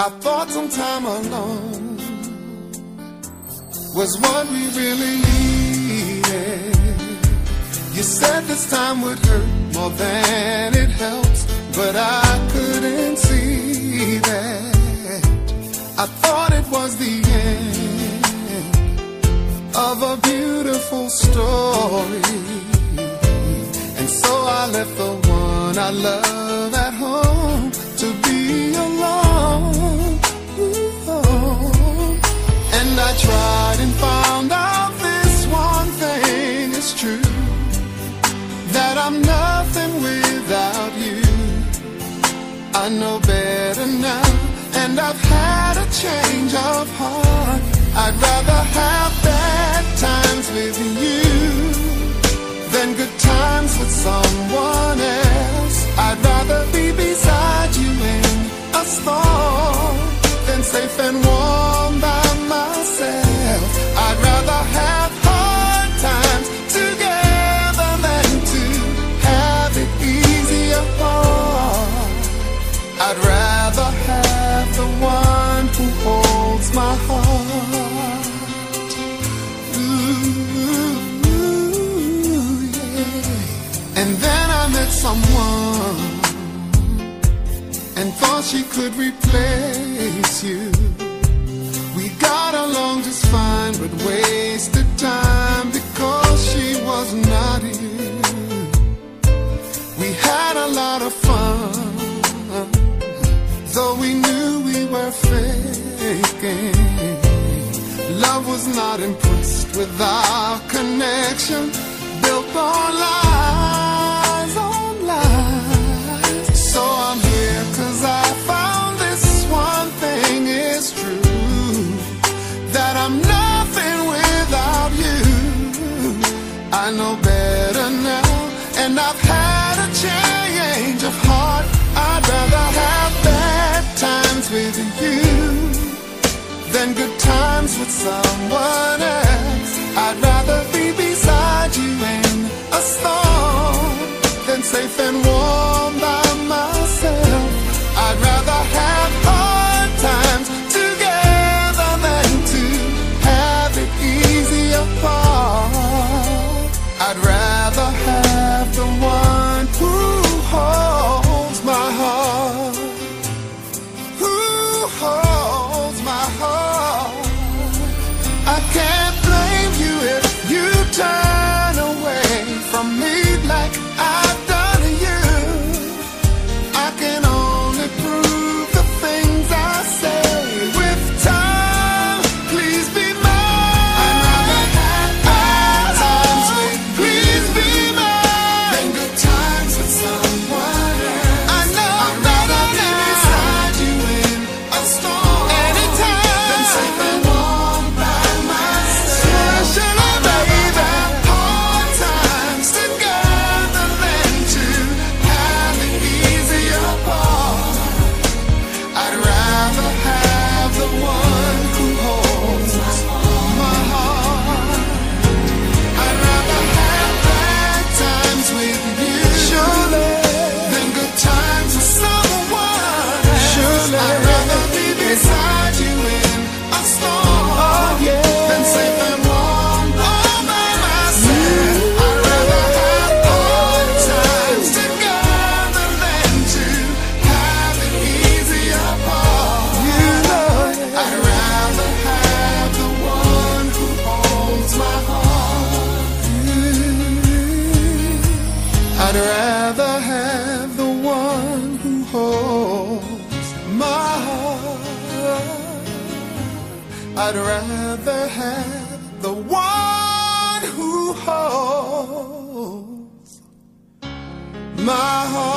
I thought sometime alone was what we really needed. You said this time would hurt more than it helps, but I couldn't see that. I thought it was the end of a beautiful story, and so I left the one I love. I tried and found out this one thing is true that I'm nothing without you. I know better now, and I've had a change of heart. I'd rather have bad times with you than good times with someone else. I'd rather be beside you in a storm than safe and warm. she could replace you. We got along just fine, but wasted time because she was not you. We had a lot of fun, though we knew we were faking. Love was not impressed with our connection built on lies. I know better now, and I've had a change of heart. I'd rather have bad times with you than good times with someone else. I'd rather be beside you in a storm than safe and warm by. I'd rather have the one who holds my heart. I'd rather have the one who holds my heart.